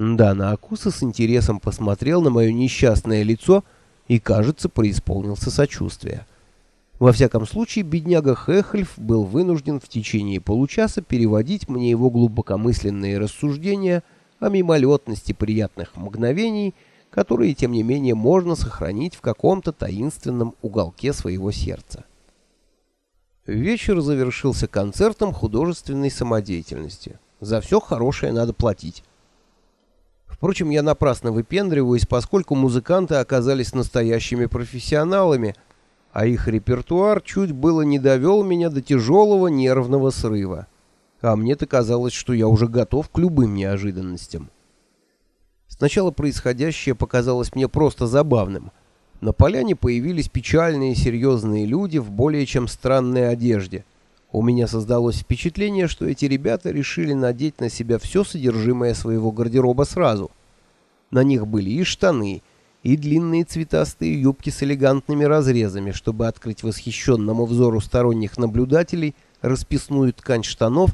Да, Наакуса с интересом посмотрел на мое несчастное лицо и, кажется, преисполнился сочувствия. Во всяком случае, бедняга Хехельф был вынужден в течение получаса переводить мне его глубокомысленные рассуждения о мимолетности приятных мгновений, которые, тем не менее, можно сохранить в каком-то таинственном уголке своего сердца. Вечер завершился концертом художественной самодеятельности. За все хорошее надо платить. Впрочем, я напрасно выпендриваюсь, поскольку музыканты оказались настоящими профессионалами, а их репертуар чуть было не довел меня до тяжелого нервного срыва. А мне-то казалось, что я уже готов к любым неожиданностям. Сначала происходящее показалось мне просто забавным. На поляне появились печальные серьезные люди в более чем странной одежде. У меня создалось впечатление, что эти ребята решили надеть на себя все содержимое своего гардероба сразу. На них были и штаны, и длинные цветастые юбки с элегантными разрезами, чтобы открыть восхищенному взору сторонних наблюдателей расписную ткань штанов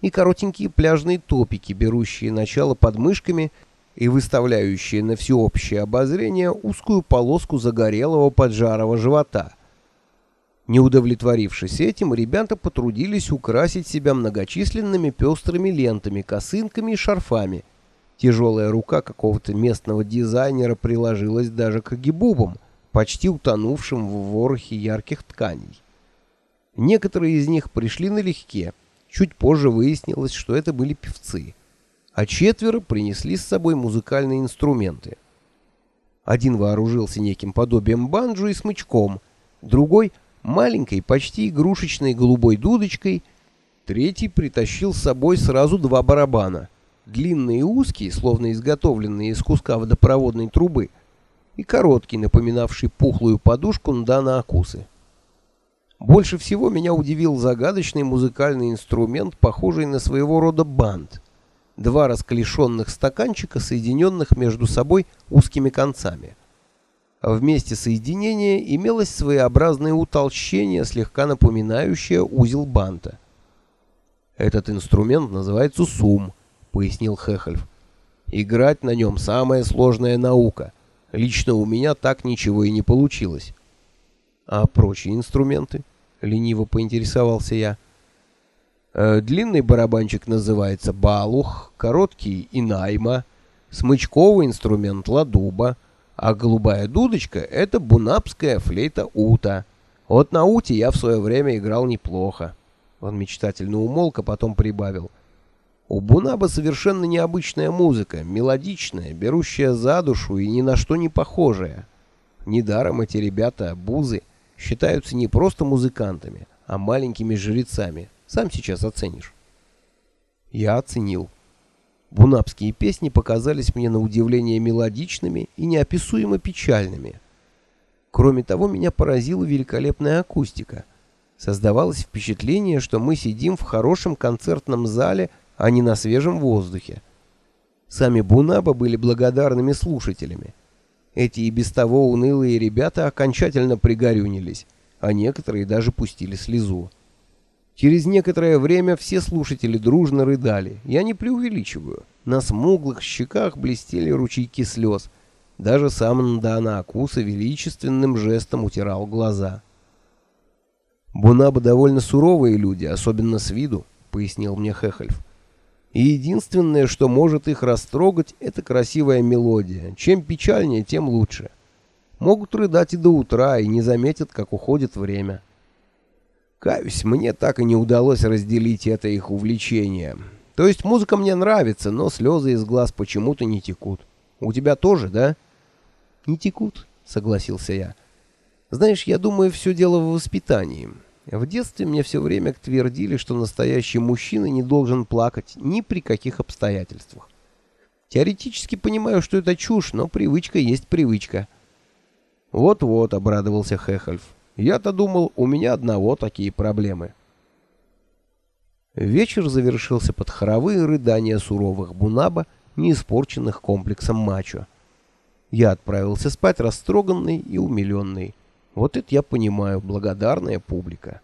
и коротенькие пляжные топики, берущие начало под мышками и выставляющие на всеобщее обозрение узкую полоску загорелого поджарого живота — не удовлетворившись этим, ребята потрудились украсить себя многочисленными пестрыми лентами, косынками и шарфами. Тяжелая рука какого-то местного дизайнера приложилась даже к гибубам, почти утонувшим в ворохе ярких тканей. Некоторые из них пришли налегке. Чуть позже выяснилось, что это были певцы. А четверо принесли с собой музыкальные инструменты. Один вооружился неким подобием банджо и смычком, другой — маленькой, почти игрушечной голубой дудочкой, третий притащил с собой сразу два барабана, длинные и узкие, словно изготовленные из куска водопроводной трубы, и короткий, напоминавший пухлую подушку Ндана Акусы. Больше всего меня удивил загадочный музыкальный инструмент, похожий на своего рода бант. Два расклешенных стаканчика, соединенных между собой узкими концами. В месте соединения имелось своеобразное утолщение, слегка напоминающее узел банта. «Этот инструмент называется сум», — пояснил Хехельф. «Играть на нем самая сложная наука. Лично у меня так ничего и не получилось». «А прочие инструменты?» — лениво поинтересовался я. «Э, «Длинный барабанчик называется балух, короткий — инайма, смычковый инструмент — ладуба» а голубая дудочка — это бунапская флейта ута. Вот на уте я в свое время играл неплохо. Он мечтательно умолк, а потом прибавил. У бунаба совершенно необычная музыка, мелодичная, берущая за душу и ни на что не похожая. Недаром эти ребята, бузы, считаются не просто музыкантами, а маленькими жрецами. Сам сейчас оценишь. Я оценил. Бунапские песни показались мне на удивление мелодичными и неописуемо печальными. Кроме того, меня поразила великолепная акустика. Создавалось впечатление, что мы сидим в хорошем концертном зале, а не на свежем воздухе. Сами Бунаба были благодарными слушателями. Эти и без того унылые ребята окончательно пригорюнились, а некоторые даже пустили слезу. Через некоторое время все слушатели дружно рыдали. Я не преувеличиваю. На смуглых щеках блестели ручейки слез. Даже сам Ндана Акуса величественным жестом утирал глаза. «Бунаба довольно суровые люди, особенно с виду», — пояснил мне Хехельф. «И единственное, что может их растрогать, — это красивая мелодия. Чем печальнее, тем лучше. Могут рыдать и до утра, и не заметят, как уходит время». Каюсь, мне так и не удалось разделить это их увлечение. То есть музыка мне нравится, но слезы из глаз почему-то не текут. У тебя тоже, да? Не текут, согласился я. Знаешь, я думаю, все дело в воспитании. В детстве мне все время твердили, что настоящий мужчина не должен плакать ни при каких обстоятельствах. Теоретически понимаю, что это чушь, но привычка есть привычка. Вот-вот, обрадовался Хехельф. Я-то думал, у меня одного такие проблемы. Вечер завершился под хоровые рыдания суровых бунаба, не испорченных комплексом мачо. Я отправился спать растроганный и умиленный. Вот это я понимаю, благодарная публика.